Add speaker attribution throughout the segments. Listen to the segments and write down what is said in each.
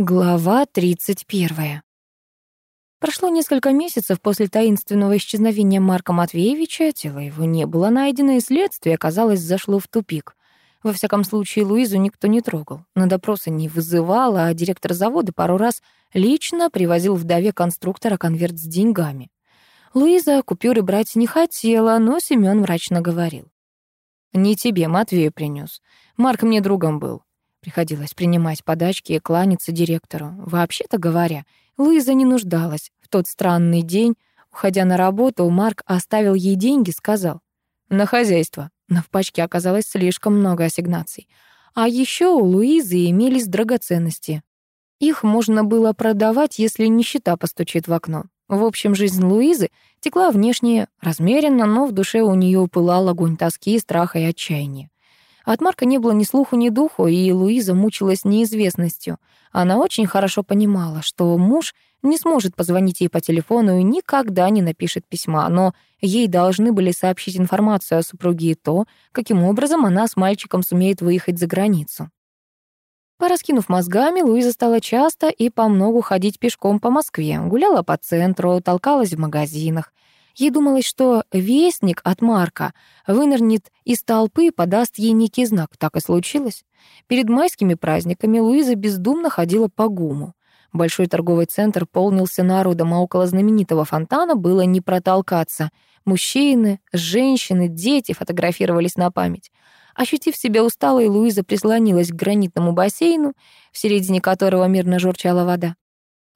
Speaker 1: Глава 31. Прошло несколько месяцев после таинственного исчезновения Марка Матвеевича, тело его не было найдено, и следствие, казалось, зашло в тупик. Во всяком случае, Луизу никто не трогал. На допросы не вызывал, а директор завода пару раз лично привозил вдове конструктора конверт с деньгами. Луиза купюры брать не хотела, но Семён мрачно говорил. «Не тебе, Матвею принёс. Марк мне другом был. Приходилось принимать подачки и кланяться директору. Вообще-то говоря, Луиза не нуждалась. В тот странный день, уходя на работу, Марк оставил ей деньги, сказал «на хозяйство». Но в пачке оказалось слишком много ассигнаций. А еще у Луизы имелись драгоценности. Их можно было продавать, если нищета постучит в окно. В общем, жизнь Луизы текла внешне размеренно, но в душе у нее пылал огонь тоски, страха и отчаяния. От Марка не было ни слуху, ни духу, и Луиза мучилась неизвестностью. Она очень хорошо понимала, что муж не сможет позвонить ей по телефону и никогда не напишет письма, но ей должны были сообщить информацию о супруге и то, каким образом она с мальчиком сумеет выехать за границу. Пораскинув мозгами, Луиза стала часто и по многу ходить пешком по Москве, гуляла по центру, толкалась в магазинах. Ей думалось, что вестник от Марка вынырнет из толпы и подаст ей некий знак. Так и случилось. Перед майскими праздниками Луиза бездумно ходила по ГУМу. Большой торговый центр полнился народом, а около знаменитого фонтана было не протолкаться. Мужчины, женщины, дети фотографировались на память. Ощутив себя усталой, Луиза прислонилась к гранитному бассейну, в середине которого мирно журчала вода.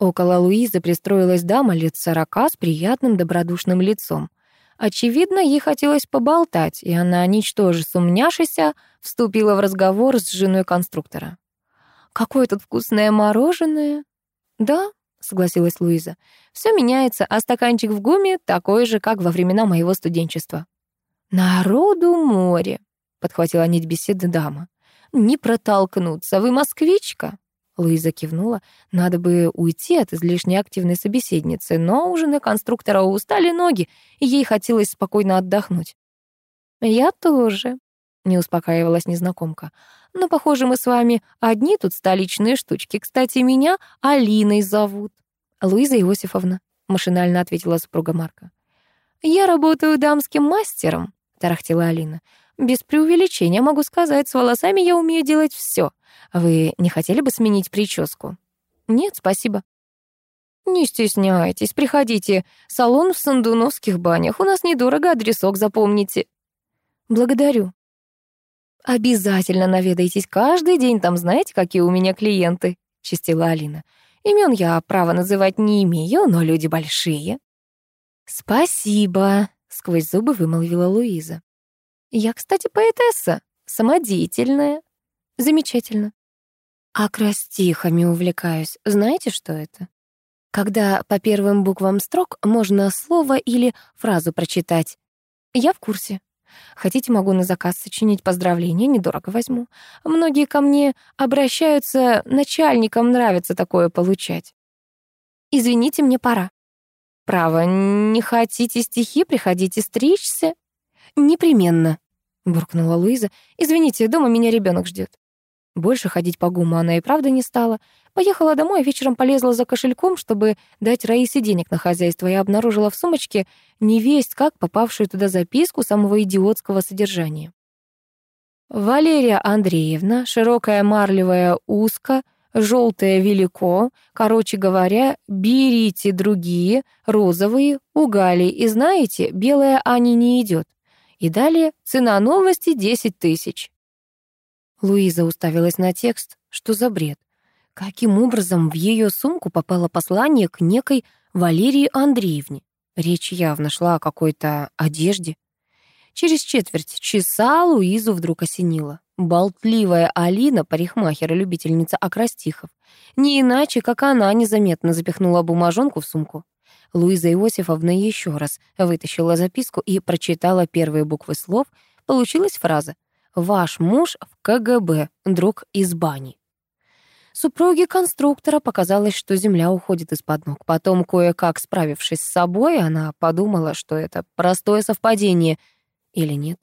Speaker 1: Около Луизы пристроилась дама лет сорока с приятным добродушным лицом. Очевидно, ей хотелось поболтать, и она, ничтоже сумняшися, вступила в разговор с женой конструктора. «Какое тут вкусное мороженое!» «Да», — согласилась Луиза, «все меняется, а стаканчик в гуме такой же, как во времена моего студенчества». «Народу море», — подхватила нить беседы дама. «Не протолкнуться, вы москвичка?» Луиза кивнула. Надо бы уйти от излишне активной собеседницы, но у жены конструктора устали ноги, и ей хотелось спокойно отдохнуть. «Я тоже», — не успокаивалась незнакомка. «Но, похоже, мы с вами одни тут столичные штучки. Кстати, меня Алиной зовут». «Луиза Иосифовна», — машинально ответила супруга Марка. «Я работаю дамским мастером», — тарахтела Алина. «Без преувеличения могу сказать, с волосами я умею делать все. Вы не хотели бы сменить прическу? Нет, спасибо. Не стесняйтесь, приходите. Салон в Сандуновских банях. У нас недорого, адресок запомните. Благодарю. Обязательно наведайтесь каждый день, там знаете, какие у меня клиенты, чистила Алина. Имен я права называть не имею, но люди большие. Спасибо, сквозь зубы вымолвила Луиза. Я, кстати, поэтесса, самодеятельная. Замечательно. Акростихами увлекаюсь. Знаете, что это? Когда по первым буквам строк можно слово или фразу прочитать. Я в курсе. Хотите, могу на заказ сочинить поздравления, недорого возьму. Многие ко мне обращаются, начальникам нравится такое получать. Извините, мне пора. Право, не хотите стихи, приходите стричься? Непременно, буркнула Луиза. Извините, дома меня ребенок ждет. Больше ходить по гуму она и правда не стала. Поехала домой, а вечером полезла за кошельком, чтобы дать Раисе денег на хозяйство, и обнаружила в сумочке невесть как попавшую туда записку самого идиотского содержания. Валерия Андреевна, широкая марлевая узко, желтое велико, короче говоря, берите другие, розовые, у Гали, и знаете, белая Ани не идет. И далее цена новости 10 тысяч. Луиза уставилась на текст. Что за бред? Каким образом в ее сумку попало послание к некой Валерии Андреевне? Речь явно шла о какой-то одежде. Через четверть часа Луизу вдруг осенило. Болтливая Алина, парикмахер и любительница акростихов, не иначе, как она незаметно запихнула бумажонку в сумку. Луиза Иосифовна еще раз вытащила записку и прочитала первые буквы слов. Получилась фраза Ваш муж в КГБ, друг из бани. Супруге конструктора показалось, что земля уходит из-под ног. Потом, кое-как справившись с собой, она подумала, что это простое совпадение. Или нет?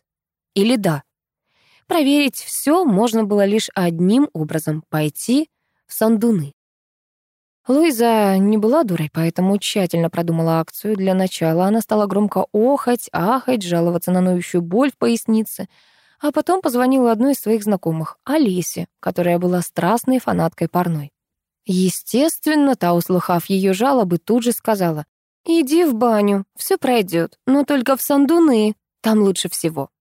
Speaker 1: Или да? Проверить все можно было лишь одним образом — пойти в сандуны. Луиза не была дурой, поэтому тщательно продумала акцию. Для начала она стала громко охать, ахать, жаловаться на ноющую боль в пояснице, а потом позвонила одной из своих знакомых, Алисе, которая была страстной фанаткой парной. Естественно, та, услыхав ее жалобы, тут же сказала, «Иди в баню, все пройдет, но только в Сандуны, там лучше всего».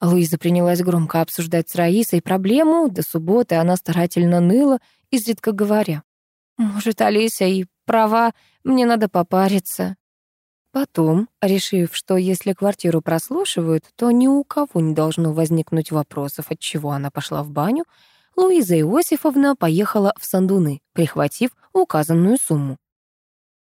Speaker 1: Луиза принялась громко обсуждать с Раисой проблему, до субботы она старательно ныла, изредка говоря, может, Алиса и права, мне надо попариться. Потом, решив, что если квартиру прослушивают, то ни у кого не должно возникнуть вопросов, от чего она пошла в баню, Луиза Иосифовна поехала в Сандуны, прихватив указанную сумму.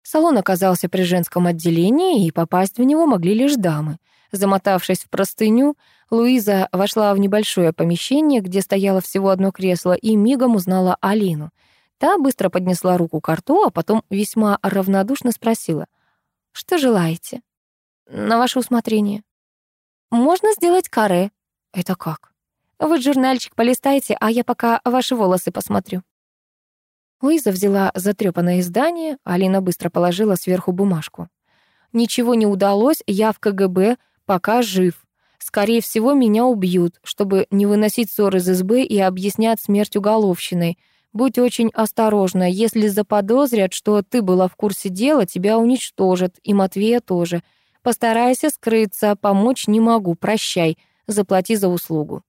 Speaker 1: Салон оказался при женском отделении, и попасть в него могли лишь дамы. Замотавшись в простыню, Луиза вошла в небольшое помещение, где стояло всего одно кресло, и мигом узнала Алину — Та быстро поднесла руку к рту, а потом весьма равнодушно спросила. «Что желаете?» «На ваше усмотрение». «Можно сделать каре». «Это как?» «Вы журнальчик полистайте, а я пока ваши волосы посмотрю». Луиза взяла затрёпанное издание, Алина быстро положила сверху бумажку. «Ничего не удалось, я в КГБ, пока жив. Скорее всего, меня убьют, чтобы не выносить ссор из избы и объяснять смерть уголовщиной. Будь очень осторожна. Если заподозрят, что ты была в курсе дела, тебя уничтожат, и Матвея тоже. Постарайся скрыться, помочь не могу, прощай, заплати за услугу».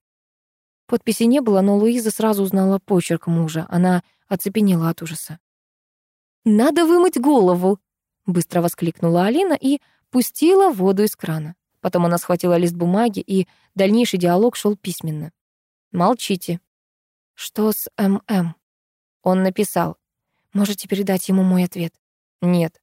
Speaker 1: Подписи не было, но Луиза сразу узнала почерк мужа. Она оцепенела от ужаса. «Надо вымыть голову!» — быстро воскликнула Алина и пустила воду из крана. Потом она схватила лист бумаги, и дальнейший диалог шел письменно. «Молчите». «Что с ММ?» Он написал. Можете передать ему мой ответ? Нет.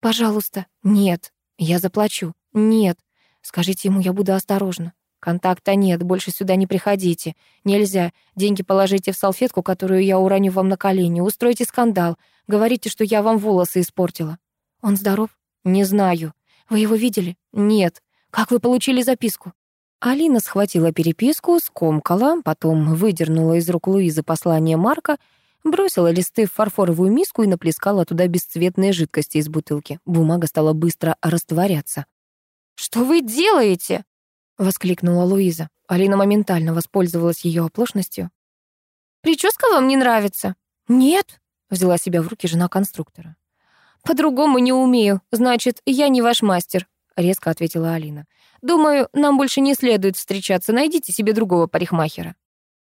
Speaker 1: Пожалуйста. Нет. Я заплачу. Нет. Скажите ему, я буду осторожна. Контакта нет, больше сюда не приходите. Нельзя. Деньги положите в салфетку, которую я уроню вам на колени. Устройте скандал. Говорите, что я вам волосы испортила. Он здоров? Не знаю. Вы его видели? Нет. Как вы получили записку? Алина схватила переписку, скомкала, потом выдернула из рук Луизы послание Марка Бросила листы в фарфоровую миску и наплескала туда бесцветные жидкости из бутылки. Бумага стала быстро растворяться. «Что вы делаете?» — воскликнула Луиза. Алина моментально воспользовалась ее оплошностью. «Прическа вам не нравится?» «Нет», — взяла себя в руки жена конструктора. «По-другому не умею. Значит, я не ваш мастер», — резко ответила Алина. «Думаю, нам больше не следует встречаться. Найдите себе другого парикмахера».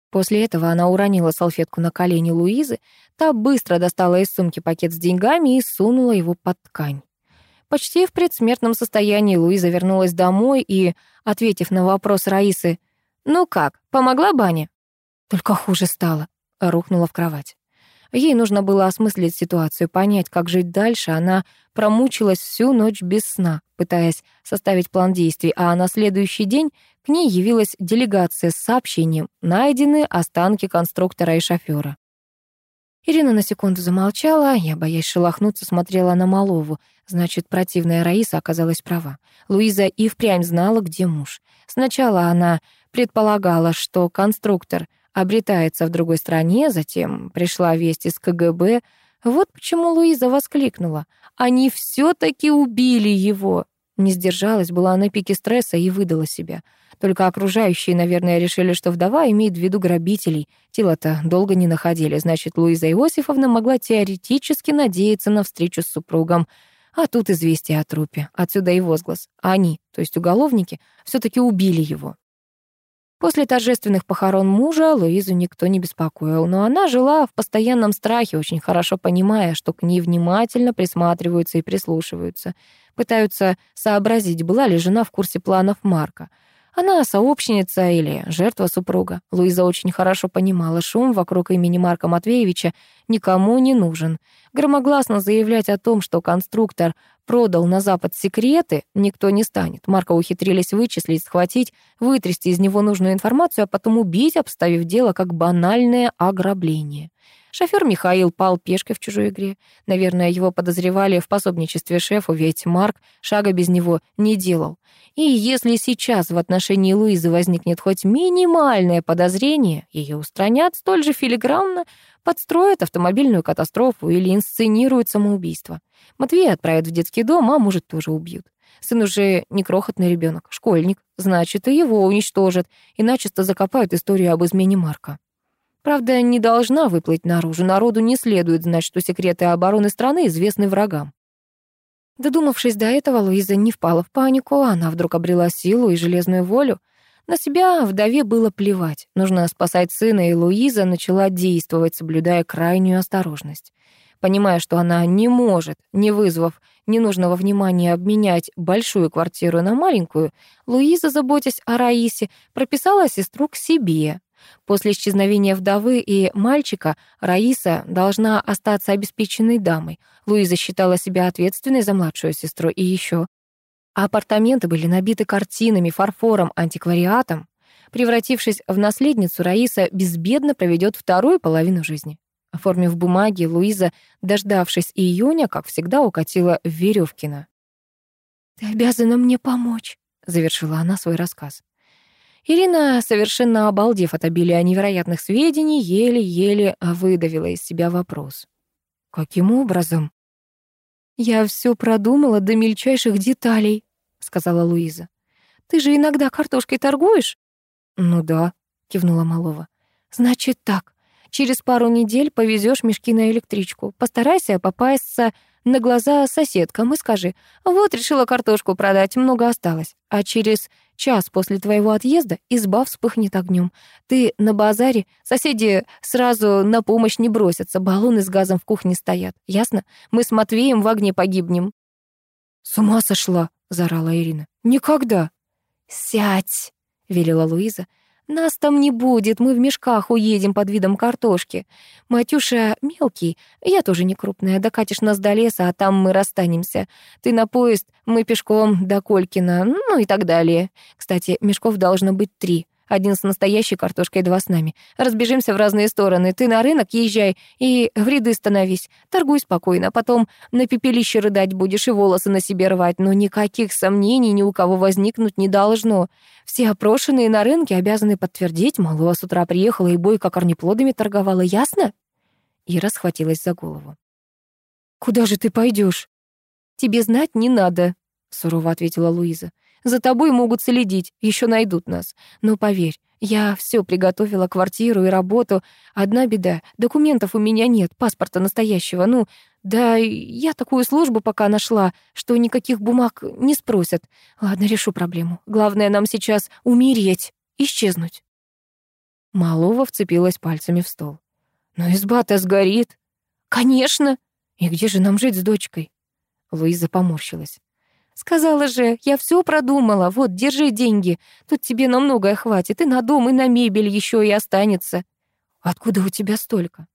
Speaker 1: После этого она уронила салфетку на колени Луизы, та быстро достала из сумки пакет с деньгами и сунула его под ткань. Почти в предсмертном состоянии Луиза вернулась домой и, ответив на вопрос Раисы, «Ну как, помогла баня?» Только хуже стало, рухнула в кровать. Ей нужно было осмыслить ситуацию, понять, как жить дальше. Она промучилась всю ночь без сна, пытаясь составить план действий, а на следующий день к ней явилась делегация с сообщением «Найдены останки конструктора и шофера». Ирина на секунду замолчала, я, боясь шелохнуться, смотрела на Малову. Значит, противная Раиса оказалась права. Луиза и впрямь знала, где муж. Сначала она предполагала, что конструктор обретается в другой стране, затем пришла весть из КГБ. Вот почему Луиза воскликнула. «Они все-таки убили его!» Не сдержалась, была на пике стресса и выдала себя. Только окружающие, наверное, решили, что вдова имеет в виду грабителей. Тело-то долго не находили, значит, Луиза Иосифовна могла теоретически надеяться на встречу с супругом. А тут известие о трупе. Отсюда и возглас. Они, то есть уголовники, все таки убили его. После торжественных похорон мужа Луизу никто не беспокоил, но она жила в постоянном страхе, очень хорошо понимая, что к ней внимательно присматриваются и прислушиваются. Пытаются сообразить, была ли жена в курсе планов Марка — она сообщница или жертва супруга. Луиза очень хорошо понимала, шум вокруг имени Марка Матвеевича никому не нужен. Громогласно заявлять о том, что конструктор продал на Запад секреты, никто не станет. Марка ухитрились вычислить, схватить, вытрясти из него нужную информацию, а потом убить, обставив дело как банальное ограбление. Шофёр Михаил пал пешкой в чужой игре. Наверное, его подозревали в пособничестве шефу, ведь Марк шага без него не делал. И если сейчас в отношении Луизы возникнет хоть минимальное подозрение, ее устранят столь же филигранно, подстроят автомобильную катастрофу или инсценируют самоубийство. Матвея отправят в детский дом, а может, тоже убьют. Сын уже не крохотный ребенок, школьник, значит, и его уничтожат, и начисто закопают историю об измене Марка. Правда, не должна выплыть наружу. Народу не следует знать, что секреты обороны страны известны врагам. Додумавшись до этого, Луиза не впала в панику, она вдруг обрела силу и железную волю. На себя вдове было плевать. Нужно спасать сына, и Луиза начала действовать, соблюдая крайнюю осторожность. Понимая, что она не может, не вызвав ненужного внимания, обменять большую квартиру на маленькую, Луиза, заботясь о Раисе, прописала сестру к себе. После исчезновения вдовы и мальчика Раиса должна остаться обеспеченной дамой. Луиза считала себя ответственной за младшую сестру и еще. Апартаменты были набиты картинами, фарфором, антиквариатом. Превратившись в наследницу, Раиса безбедно проведет вторую половину жизни. Оформив бумаги, Луиза, дождавшись июня, как всегда, укатила в Верёвкино. «Ты обязана мне помочь», — завершила она свой рассказ. Ирина, совершенно обалдев от обилия невероятных сведений, еле-еле выдавила из себя вопрос. «Каким образом?» «Я все продумала до мельчайших деталей», — сказала Луиза. «Ты же иногда картошкой торгуешь?» «Ну да», — кивнула Малова. «Значит так, Через пару недель повезешь мешки на электричку. Постарайся попасться на глаза соседкам и скажи, вот решила картошку продать, много осталось. А через час после твоего отъезда изба вспыхнет огнем. Ты на базаре, соседи сразу на помощь не бросятся, баллоны с газом в кухне стоят. Ясно? Мы с Матвеем в огне погибнем. «С ума сошла!» — заорала Ирина. «Никогда!» «Сядь!» — велела Луиза. Нас там не будет, мы в мешках уедем под видом картошки. Матюша мелкий, я тоже не крупная, докатишь нас до леса, а там мы расстанемся. Ты на поезд, мы пешком до Колькина, ну и так далее. Кстати, мешков должно быть три. Один с настоящей картошкой, два с нами. Разбежимся в разные стороны. Ты на рынок езжай и в ряды становись. Торгуй спокойно. Потом на пепелище рыдать будешь и волосы на себе рвать. Но никаких сомнений ни у кого возникнуть не должно. Все опрошенные на рынке обязаны подтвердить, Малова с утра приехала и бойко корнеплодами торговала. Ясно? Ира схватилась за голову. «Куда же ты пойдешь? «Тебе знать не надо», — сурово ответила Луиза. За тобой могут следить, еще найдут нас. Но поверь, я все приготовила, квартиру и работу. Одна беда, документов у меня нет, паспорта настоящего. Ну, да я такую службу пока нашла, что никаких бумаг не спросят. Ладно, решу проблему. Главное нам сейчас умереть, исчезнуть. Малова вцепилась пальцами в стол. Но изба-то сгорит. Конечно. И где же нам жить с дочкой? Луиза поморщилась. Сказала же, я все продумала. Вот, держи деньги. Тут тебе на многое хватит. И на дом, и на мебель еще и останется. Откуда у тебя столько?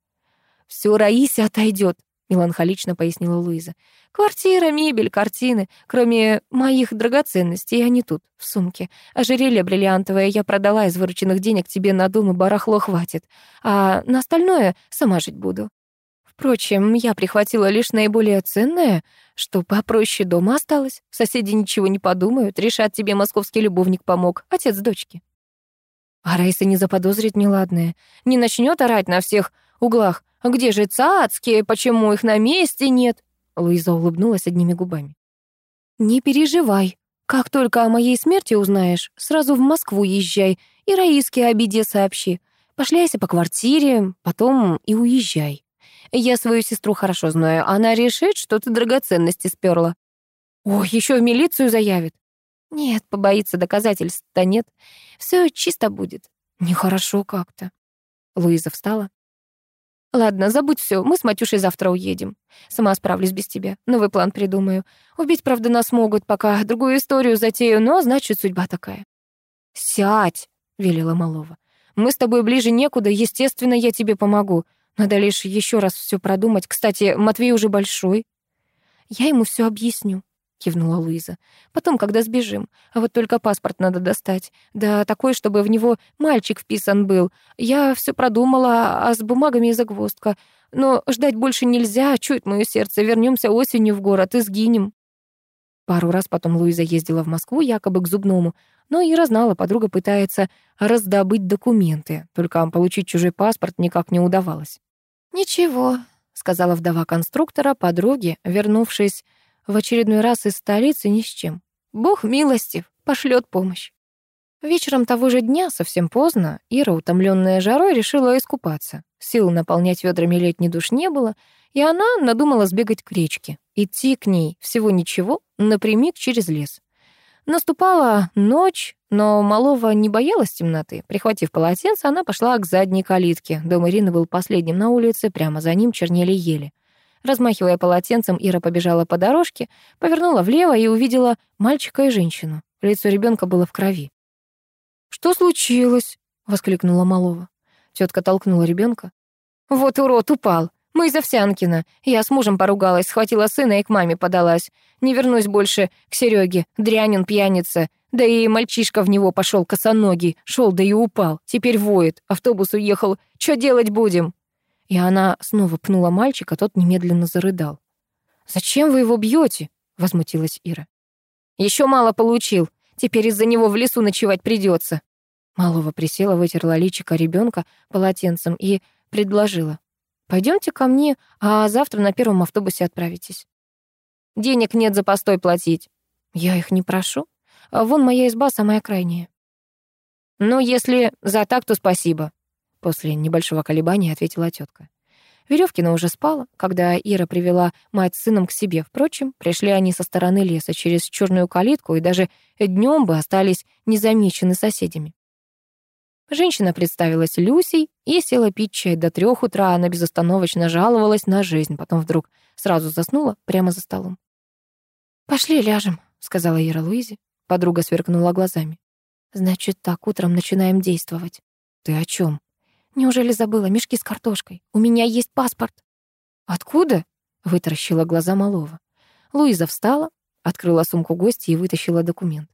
Speaker 1: Все Раисе отойдет, меланхолично пояснила Луиза. Квартира, мебель, картины. Кроме моих драгоценностей, они тут, в сумке. Ожерелье бриллиантовое я продала из вырученных денег тебе на дом и барахло хватит. А на остальное сама жить буду. Впрочем, я прихватила лишь наиболее ценное, что попроще дома осталось. Соседи ничего не подумают, решат, тебе московский любовник помог, отец дочки. А Раиса не заподозрит неладное, не начнет орать на всех углах. «Где же цацкие? Почему их на месте нет?» Луиза улыбнулась одними губами. «Не переживай. Как только о моей смерти узнаешь, сразу в Москву езжай и Раиске о беде сообщи. Пошляйся по квартире, потом и уезжай». Я свою сестру хорошо знаю. Она решит, что ты драгоценности сперла. Ой, еще в милицию заявит. Нет, побоится доказательств-то нет. Все чисто будет. Нехорошо как-то. Луиза встала. Ладно, забудь все. Мы с Матюшей завтра уедем. Сама справлюсь без тебя. Новый план придумаю. Убить, правда, нас могут, пока другую историю затею, но значит, судьба такая. Сядь, велела Малова. Мы с тобой ближе некуда, естественно, я тебе помогу. Надо лишь еще раз все продумать. Кстати, Матвей уже большой. Я ему все объясню, кивнула Луиза. «Потом, когда сбежим. А вот только паспорт надо достать. Да такой, чтобы в него мальчик вписан был. Я все продумала, а с бумагами и загвоздка. Но ждать больше нельзя, чует мое сердце. Вернемся осенью в город и сгинем». Пару раз потом Луиза ездила в Москву якобы к зубному, но Ира знала, подруга пытается раздобыть документы, только получить чужой паспорт никак не удавалось. «Ничего», — сказала вдова конструктора подруге, вернувшись в очередной раз из столицы ни с чем. «Бог милостив, пошлет помощь». Вечером того же дня, совсем поздно, Ира, утомленная жарой, решила искупаться. Сил наполнять ведрами летний душ не было, и она надумала сбегать к речке. Идти к ней всего ничего, напрямик через лес. Наступала ночь, но Малова не боялась темноты. Прихватив полотенце, она пошла к задней калитке. Дом Ирины был последним на улице, прямо за ним чернели ели. Размахивая полотенцем, Ира побежала по дорожке, повернула влево и увидела мальчика и женщину. Лицо ребенка было в крови. «Что случилось?» — воскликнула Малова. Тетка толкнула ребенка. «Вот урод упал. Мы из Овсянкина. Я с мужем поругалась, схватила сына и к маме подалась. Не вернусь больше к Сереге. Дрянь пьяница. Да и мальчишка в него пошел косоногий. Шел да и упал. Теперь воет. Автобус уехал. Что делать будем?» И она снова пнула мальчика, тот немедленно зарыдал. «Зачем вы его бьете? возмутилась Ира. Еще мало получил. Теперь из-за него в лесу ночевать придется. Малова присела, вытерла личико ребенка полотенцем и предложила. Пойдемте ко мне, а завтра на первом автобусе отправитесь. Денег нет за постой платить. Я их не прошу. А вон моя изба самая крайняя. Ну, если за так, то спасибо. После небольшого колебания ответила тетка. Веревкина уже спала, когда Ира привела мать с сыном к себе. Впрочем, пришли они со стороны леса через черную калитку и даже днем бы остались незамечены соседями. Женщина представилась Люсей и села пить чай до трех утра. Она безостановочно жаловалась на жизнь, потом вдруг сразу заснула прямо за столом. «Пошли ляжем», — сказала Ира Луизе. Подруга сверкнула глазами. «Значит так, утром начинаем действовать». «Ты о чем? «Неужели забыла? Мешки с картошкой. У меня есть паспорт». «Откуда?» — вытаращила глаза Малова. Луиза встала, открыла сумку гостя и вытащила документ.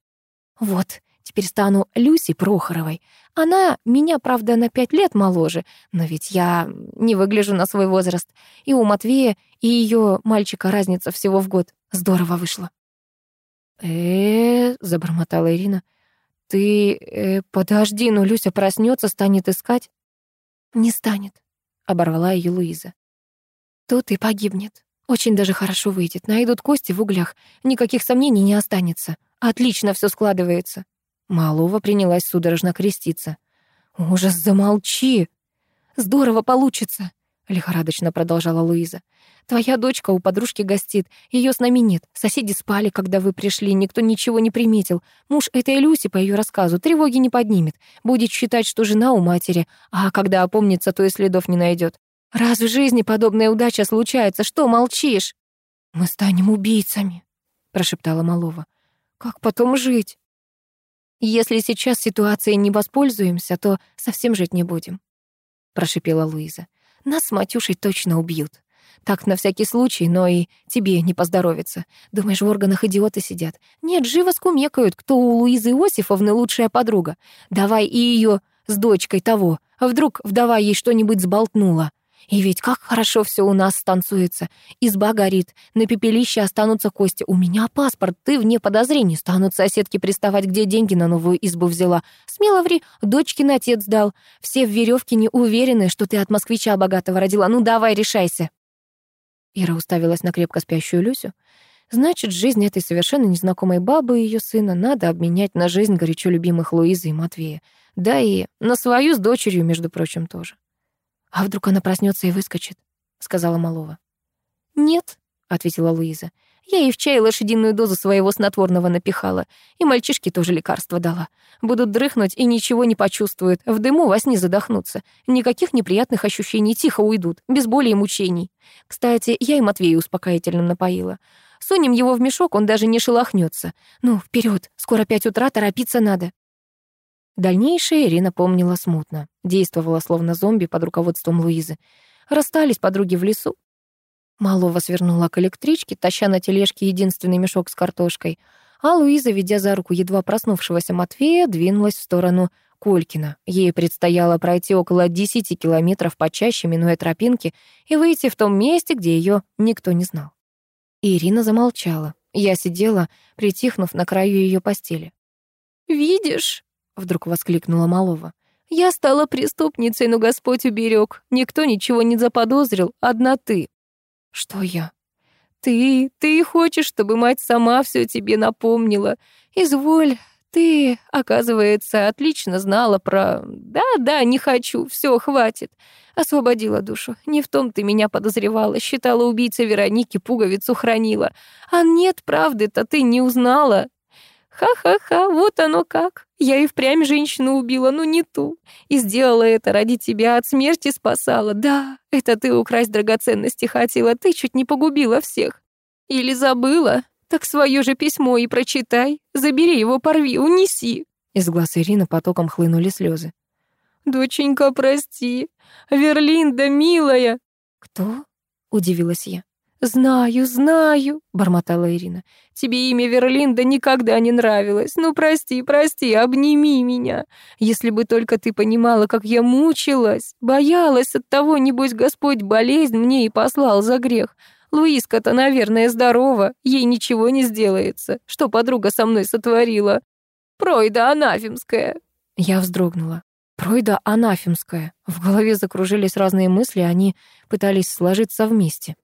Speaker 1: «Вот, Теперь стану Люси Прохоровой. Она меня, правда, на пять лет моложе, но ведь я не выгляжу на свой возраст. И у Матвея, и ее мальчика разница всего в год. Здорово вышло. э, забормотала Ирина. «Ты... Э, подожди, ну Люся проснется, станет искать?» «Не станет», — оборвала ее Луиза. «Тут и погибнет. Очень даже хорошо выйдет. Найдут кости в углях. Никаких сомнений не останется. Отлично все складывается. Малова принялась судорожно креститься. «Ужас, замолчи!» «Здорово получится!» — лихорадочно продолжала Луиза. «Твоя дочка у подружки гостит, ее с нами нет. Соседи спали, когда вы пришли, никто ничего не приметил. Муж этой Люси, по ее рассказу, тревоги не поднимет. Будет считать, что жена у матери, а когда опомнится, то и следов не найдет. Раз в жизни подобная удача случается, что молчишь?» «Мы станем убийцами», — прошептала Малова. «Как потом жить?» Если сейчас ситуацией не воспользуемся, то совсем жить не будем», — прошипела Луиза. «Нас с Матюшей точно убьют. Так на всякий случай, но и тебе не поздоровится. Думаешь, в органах идиоты сидят? Нет, живо скумекают, кто у Луизы Иосифовны лучшая подруга. Давай и ее с дочкой того. А вдруг вдова ей что-нибудь сболтнула. И ведь как хорошо все у нас станцуется. Изба горит, на пепелище останутся кости. У меня паспорт, ты вне подозрений. Станут соседки приставать, где деньги на новую избу взяла. Смело ври, дочкин отец дал. Все в веревке не уверены, что ты от москвича богатого родила. Ну давай, решайся. Ира уставилась на крепко спящую Люсю. Значит, жизнь этой совершенно незнакомой бабы и ее сына надо обменять на жизнь горячо любимых Луизы и Матвея. Да и на свою с дочерью, между прочим, тоже. «А вдруг она проснется и выскочит?» — сказала Малова. «Нет», — ответила Луиза. «Я ей в чай лошадиную дозу своего снотворного напихала, и мальчишке тоже лекарство дала. Будут дрыхнуть и ничего не почувствуют, в дыму во сне задохнутся. Никаких неприятных ощущений, тихо уйдут, без боли и мучений. Кстати, я и Матвея успокоительным напоила. Сунем его в мешок, он даже не шелохнется. Ну, вперед, скоро пять утра, торопиться надо». Дальнейшее Ирина помнила смутно. Действовала словно зомби под руководством Луизы. Расстались подруги в лесу. Малова свернула к электричке, таща на тележке единственный мешок с картошкой, а Луиза, ведя за руку едва проснувшегося Матвея, двинулась в сторону Колькина. Ей предстояло пройти около 10 километров почаще, минуя тропинки, и выйти в том месте, где ее никто не знал. Ирина замолчала. Я сидела, притихнув на краю ее постели. «Видишь?» — вдруг воскликнула Малова. «Я стала преступницей, но Господь уберег. Никто ничего не заподозрил, одна ты». «Что я?» «Ты, ты хочешь, чтобы мать сама все тебе напомнила. Изволь, ты, оказывается, отлично знала про... Да-да, не хочу, все, хватит. Освободила душу. Не в том ты меня подозревала, считала убийцей Вероники, пуговицу хранила. А нет, правды-то ты не узнала. Ха-ха-ха, вот оно как. Я и впрямь женщину убила, но не ту. И сделала это ради тебя, от смерти спасала. Да, это ты украсть драгоценности хотела, ты чуть не погубила всех. Или забыла? Так свое же письмо и прочитай. Забери его, порви, унеси. Из глаз Ирины потоком хлынули слезы. «Доченька, прости. Верлинда, милая!» «Кто?» — удивилась я. «Знаю, знаю», — бормотала Ирина. «Тебе имя Верлинда никогда не нравилось. Ну, прости, прости, обними меня. Если бы только ты понимала, как я мучилась, боялась от того, небось, Господь болезнь мне и послал за грех. Луиска-то, наверное, здорова, ей ничего не сделается. Что подруга со мной сотворила? Пройда анафемская. Я вздрогнула. Пройда анафемская. В голове закружились разные мысли, они пытались сложиться вместе.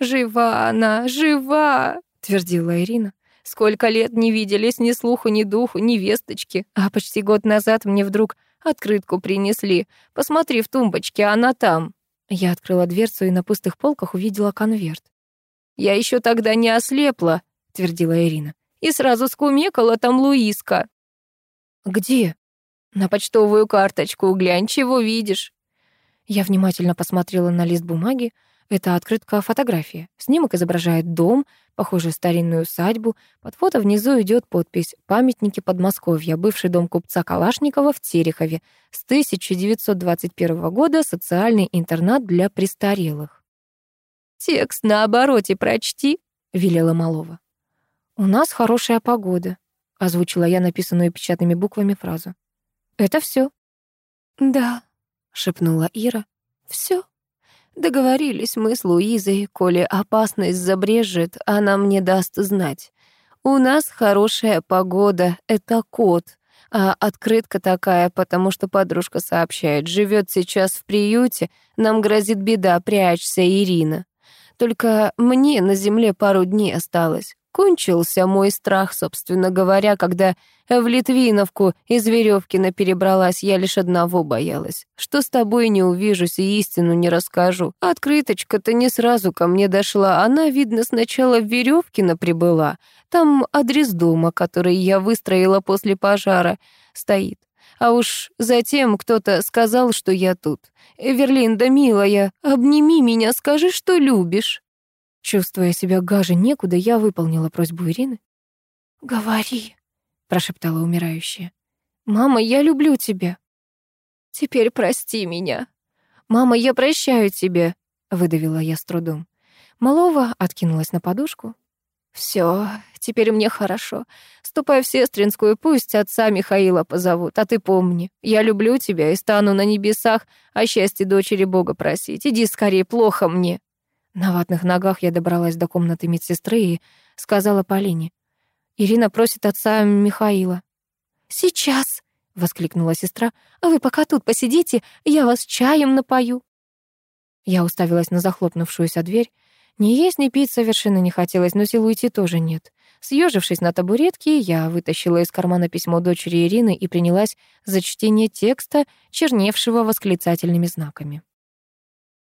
Speaker 1: «Жива она, жива!» — твердила Ирина. «Сколько лет не виделись ни слуху, ни духу, ни весточки. А почти год назад мне вдруг открытку принесли. Посмотри в тумбочке, она там». Я открыла дверцу и на пустых полках увидела конверт. «Я еще тогда не ослепла», — твердила Ирина. «И сразу скумекала там Луиска». «Где?» «На почтовую карточку глянь, чего видишь». Я внимательно посмотрела на лист бумаги. Это открытка-фотография. Снимок изображает дом, похожую старинную усадьбу. Под фото внизу идет подпись «Памятники Подмосковья. Бывший дом купца Калашникова в Терехове. С 1921 года социальный интернат для престарелых». «Текст на обороте прочти», — велела Малова. «У нас хорошая погода», — озвучила я написанную печатными буквами фразу. «Это все. «Да», — шепнула Ира. Все. Договорились мы с Луизой, коли опасность забрежет, она мне даст знать. У нас хорошая погода, это кот. А открытка такая, потому что подружка сообщает, живет сейчас в приюте, нам грозит беда, прячься, Ирина. Только мне на земле пару дней осталось. Кончился мой страх, собственно говоря, когда в Литвиновку из Веревкина перебралась, я лишь одного боялась. Что с тобой не увижусь и истину не расскажу. Открыточка-то не сразу ко мне дошла. Она, видно, сначала в Веревкино прибыла. Там адрес дома, который я выстроила после пожара, стоит. А уж затем кто-то сказал, что я тут. «Эверлинда, милая, обними меня, скажи, что любишь». Чувствуя себя гаже некуда, я выполнила просьбу Ирины. «Говори», — прошептала умирающая. «Мама, я люблю тебя». «Теперь прости меня». «Мама, я прощаю тебя», — выдавила я с трудом. Малова откинулась на подушку. Все, теперь мне хорошо. Ступай в сестринскую, пусть отца Михаила позовут. А ты помни, я люблю тебя и стану на небесах о счастье дочери Бога просить. Иди скорее, плохо мне». На ватных ногах я добралась до комнаты медсестры и сказала Полине. «Ирина просит отца Михаила». «Сейчас!» — воскликнула сестра. «А вы пока тут посидите, я вас чаем напою». Я уставилась на захлопнувшуюся дверь. Ни есть, ни пить совершенно не хотелось, но сил уйти тоже нет. Съежившись на табуретке, я вытащила из кармана письмо дочери Ирины и принялась за чтение текста, черневшего восклицательными знаками.